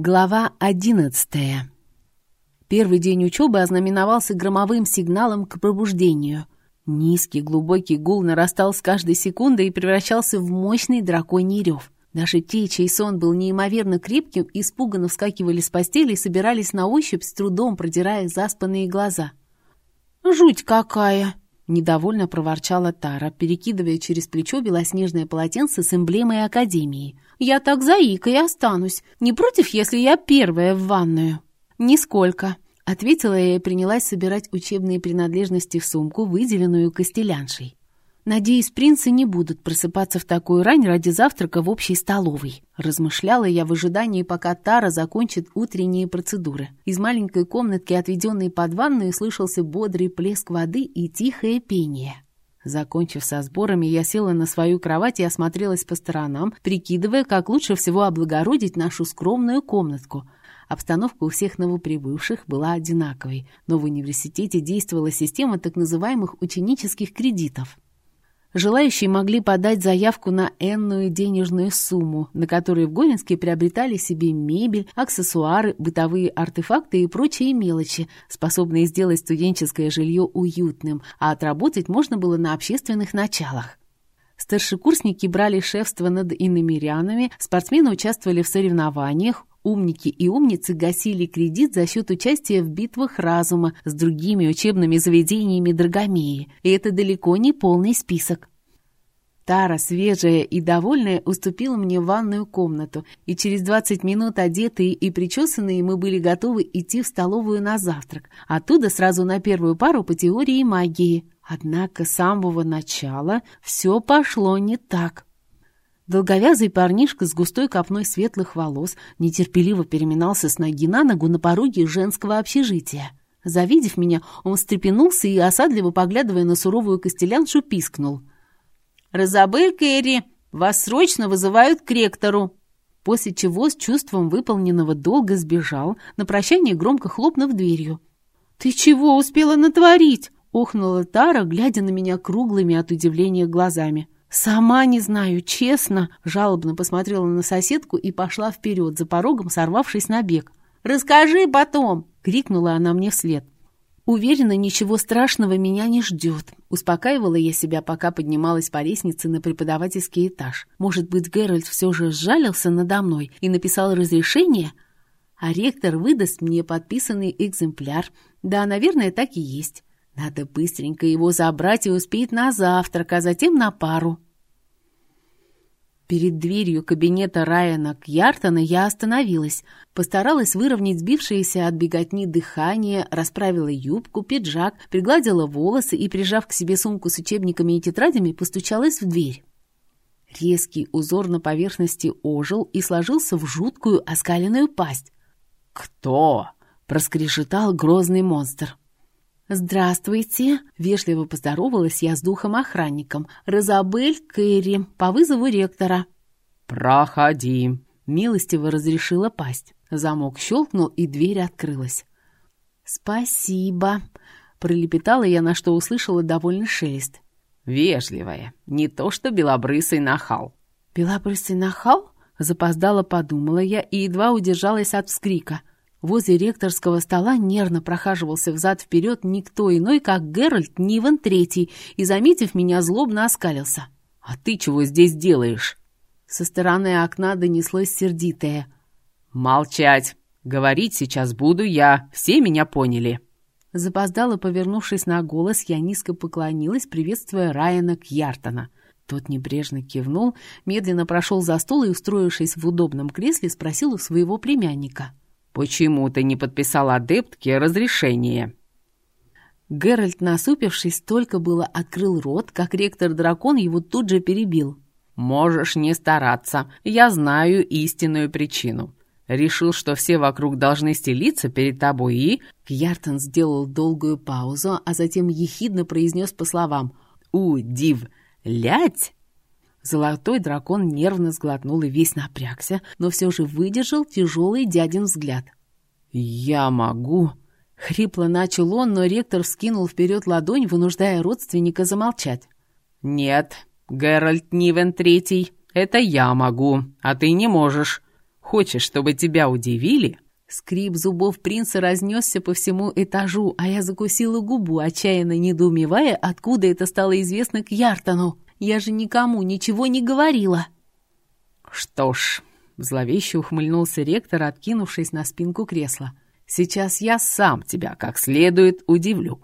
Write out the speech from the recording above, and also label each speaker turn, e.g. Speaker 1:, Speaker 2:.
Speaker 1: Глава одиннадцатая. Первый день учебы ознаменовался громовым сигналом к пробуждению. Низкий глубокий гул нарастал с каждой секундой и превращался в мощный драконий рев. Даже те, чей сон был неимоверно крепким, испуганно вскакивали с постели и собирались на ощупь, с трудом продирая заспанные глаза. «Жуть какая!» — недовольно проворчала Тара, перекидывая через плечо белоснежное полотенце с эмблемой Академии — я так заикой останусь. Не против, если я первая в ванную?» «Нисколько», — ответила я и принялась собирать учебные принадлежности в сумку, выделенную костеляншей. «Надеюсь, принцы не будут просыпаться в такую рань ради завтрака в общей столовой», размышляла я в ожидании, пока Тара закончит утренние процедуры. Из маленькой комнатки, отведенной под ванную, слышался бодрый плеск воды и тихое пение. Закончив со сборами, я села на свою кровать и осмотрелась по сторонам, прикидывая, как лучше всего облагородить нашу скромную комнатку. Обстановка у всех новоприбывших была одинаковой, но в университете действовала система так называемых ученических кредитов. Желающие могли подать заявку на энную денежную сумму, на которую в Говенске приобретали себе мебель, аксессуары, бытовые артефакты и прочие мелочи, способные сделать студенческое жилье уютным, а отработать можно было на общественных началах. Старшекурсники брали шефство над иномерянами, спортсмены участвовали в соревнованиях, Умники и умницы гасили кредит за счет участия в битвах разума с другими учебными заведениями Драгомеи, и это далеко не полный список. Тара, свежая и довольная, уступила мне ванную комнату, и через 20 минут одетые и причесанные мы были готовы идти в столовую на завтрак, оттуда сразу на первую пару по теории магии. Однако с самого начала все пошло не так. Долговязый парнишка с густой копной светлых волос нетерпеливо переминался с ноги на ногу на пороге женского общежития. Завидев меня, он встрепенулся и, осадливо поглядывая на суровую костеляншу, пискнул. «Розабель Кэрри, вас срочно вызывают к ректору!» После чего с чувством выполненного долга сбежал, на прощание громко хлопнув дверью. «Ты чего успела натворить?» — охнула Тара, глядя на меня круглыми от удивления глазами. «Сама не знаю, честно», — жалобно посмотрела на соседку и пошла вперед, за порогом сорвавшись на бег. «Расскажи потом!» — крикнула она мне вслед. Уверена, ничего страшного меня не ждет. Успокаивала я себя, пока поднималась по лестнице на преподавательский этаж. Может быть, Геральт все же сжалился надо мной и написал разрешение? А ректор выдаст мне подписанный экземпляр. Да, наверное, так и есть. Надо быстренько его забрать и успеть на завтрак, а затем на пару. Перед дверью кабинета Райана Кьяртона я остановилась, постаралась выровнять сбившееся от беготни дыхание, расправила юбку, пиджак, пригладила волосы и, прижав к себе сумку с учебниками и тетрадями, постучалась в дверь. Резкий узор на поверхности ожил и сложился в жуткую оскаленную пасть. «Кто?» — проскрешетал грозный монстр. «Здравствуйте!» — вежливо поздоровалась я с духом-охранником. «Розабель Кэрри, по вызову ректора».
Speaker 2: «Проходи!»
Speaker 1: — милостиво разрешила пасть. Замок щелкнул, и дверь открылась. «Спасибо!» — пролепетала я, на что услышала довольный шелест.
Speaker 2: «Вежливая, не то что белобрысый нахал».
Speaker 1: «Белобрысый нахал?» — запоздала подумала я и едва удержалась от вскрика. Возле ректорского стола нервно прохаживался взад-вперед никто иной, как Геральт Нивен Третий, и, заметив меня, злобно оскалился.
Speaker 2: «А ты чего здесь делаешь?»
Speaker 1: Со стороны окна донеслось сердитое.
Speaker 2: «Молчать! Говорить сейчас буду я, все меня поняли!»
Speaker 1: Запоздало, повернувшись на голос, я низко поклонилась, приветствуя Райана Кьяртона. Тот небрежно кивнул, медленно прошел за стол и, устроившись в удобном кресле, спросил у своего племянника —
Speaker 2: «Почему ты не подписал адептке разрешение?»
Speaker 1: Геральт, насупившись, только было открыл рот, как ректор-дракон его тут же перебил.
Speaker 2: «Можешь не стараться, я знаю истинную причину. Решил, что все вокруг должны стелиться перед тобой и...»
Speaker 1: Кьяртон сделал долгую паузу, а затем ехидно произнес по словам
Speaker 2: «У, див, лять!»
Speaker 1: Золотой дракон нервно сглотнул и весь напрягся, но все же выдержал тяжелый дядин взгляд.
Speaker 2: «Я могу...»
Speaker 1: Хрипло начал он, но ректор вскинул вперед ладонь, вынуждая родственника замолчать.
Speaker 2: «Нет, Геральт Нивен Третий, это я могу, а ты не можешь. Хочешь, чтобы тебя удивили?»
Speaker 1: Скрип зубов принца разнесся по всему этажу, а я закусила губу, отчаянно недоумевая, откуда это стало известно к Яртону. Я же никому ничего не говорила.
Speaker 2: «Что ж», — зловеще ухмыльнулся ректор, откинувшись на спинку кресла, «сейчас я сам тебя как следует удивлю.